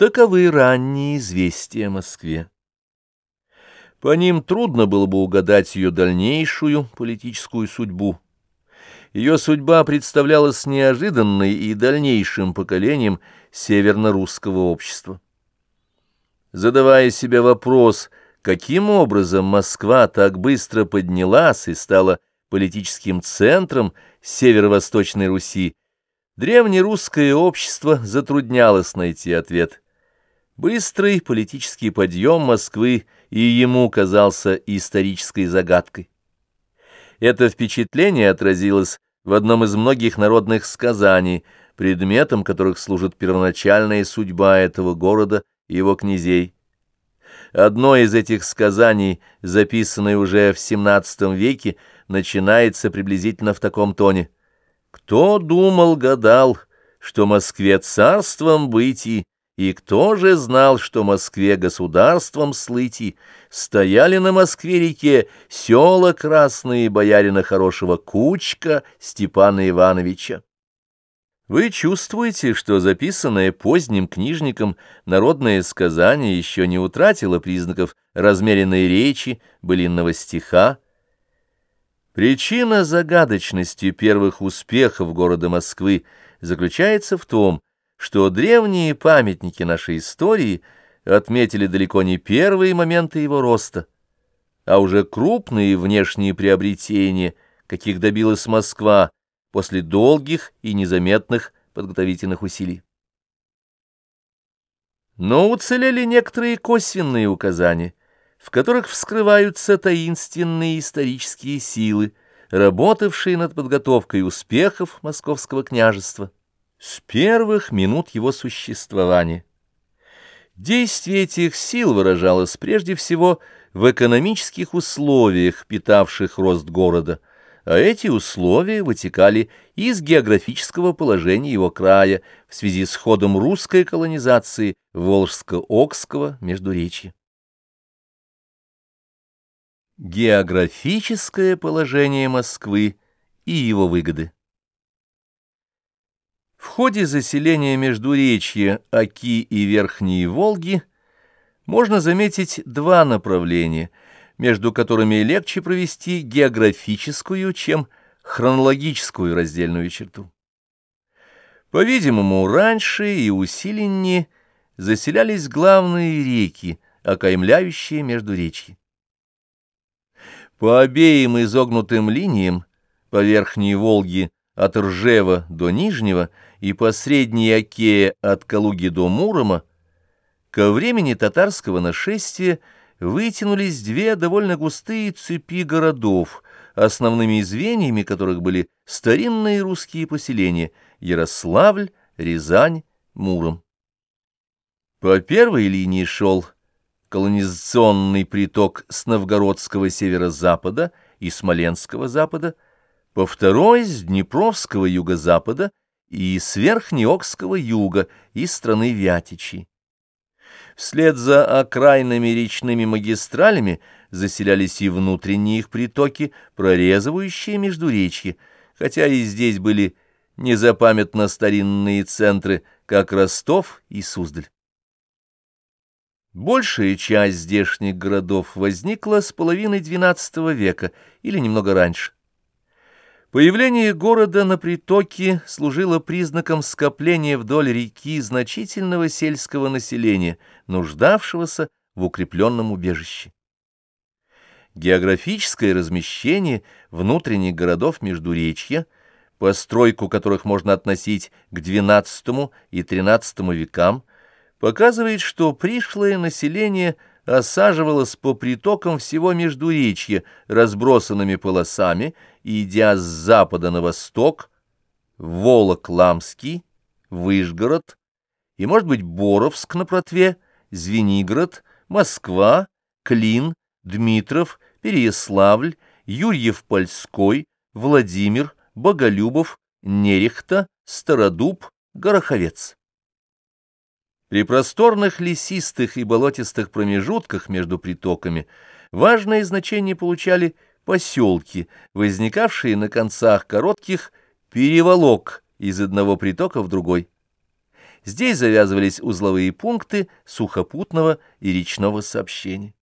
Таковы ранние известия о Москве. По ним трудно было бы угадать ее дальнейшую политическую судьбу. Ее судьба представлялась неожиданной и дальнейшим поколением северно-русского общества. Задавая себе вопрос, каким образом Москва так быстро поднялась и стала политическим центром северо-восточной Руси, древнерусское общество затруднялось найти ответ – Быстрый политический подъем Москвы и ему казался исторической загадкой. Это впечатление отразилось в одном из многих народных сказаний, предметом которых служит первоначальная судьба этого города и его князей. Одно из этих сказаний, записанное уже в XVII веке, начинается приблизительно в таком тоне. «Кто думал, гадал, что Москве царством быть и и кто же знал, что Москве государством слыти, стояли на Москве-реке села красные боярина хорошего Кучка Степана Ивановича? Вы чувствуете, что записанное поздним книжником народное сказание еще не утратило признаков размеренной речи, былинного стиха. Причина загадочности первых успехов города Москвы заключается в том, что древние памятники нашей истории отметили далеко не первые моменты его роста, а уже крупные внешние приобретения, каких добилась Москва после долгих и незаметных подготовительных усилий. Но уцелели некоторые косвенные указания, в которых вскрываются таинственные исторические силы, работавшие над подготовкой успехов московского княжества с первых минут его существования. Действие этих сил выражалось прежде всего в экономических условиях, питавших рост города, а эти условия вытекали из географического положения его края в связи с ходом русской колонизации Волжско-Окского междуречья. Географическое положение Москвы и его выгоды в ходе заселения Междуречья Оки и Верхней Волги можно заметить два направления, между которыми легче провести географическую, чем хронологическую раздельную черту. По-видимому, раньше и усиленнее заселялись главные реки, окаймляющие Междуречье. По обеим изогнутым линиям по Верхней Волге от Ржева до Нижнего и по Средней Оке от Калуги до Мурома, ко времени татарского нашествия вытянулись две довольно густые цепи городов, основными звеньями которых были старинные русские поселения Ярославль, Рязань, Муром. По первой линии шел колонизационный приток с новгородского северо-запада и смоленского запада, по второй — с Днепровского юго-запада и с Верхнеокского юга, из страны Вятичи. Вслед за окраинными речными магистралями заселялись и внутренние их притоки, прорезывающие междуречье, хотя и здесь были незапамятно старинные центры, как Ростов и Суздаль. Большая часть здешних городов возникла с половины XII века или немного раньше. Появление города на притоке служило признаком скопления вдоль реки значительного сельского населения, нуждавшегося в укрепленном убежище. Географическое размещение внутренних городов Междуречья, постройку которых можно относить к XII и XIII векам, показывает, что пришлое население – осаживалась по притокам всего Междуречья разбросанными полосами, идя с запада на восток, Волок-Ламский, Выжгород и, может быть, Боровск на Протве, Звенигород, Москва, Клин, Дмитров, Переяславль, Юрьев-Польской, Владимир, Боголюбов, Нерехта, Стародуб, Гороховец. При просторных лесистых и болотистых промежутках между притоками важное значение получали поселки, возникавшие на концах коротких переволок из одного притока в другой. Здесь завязывались узловые пункты сухопутного и речного сообщения.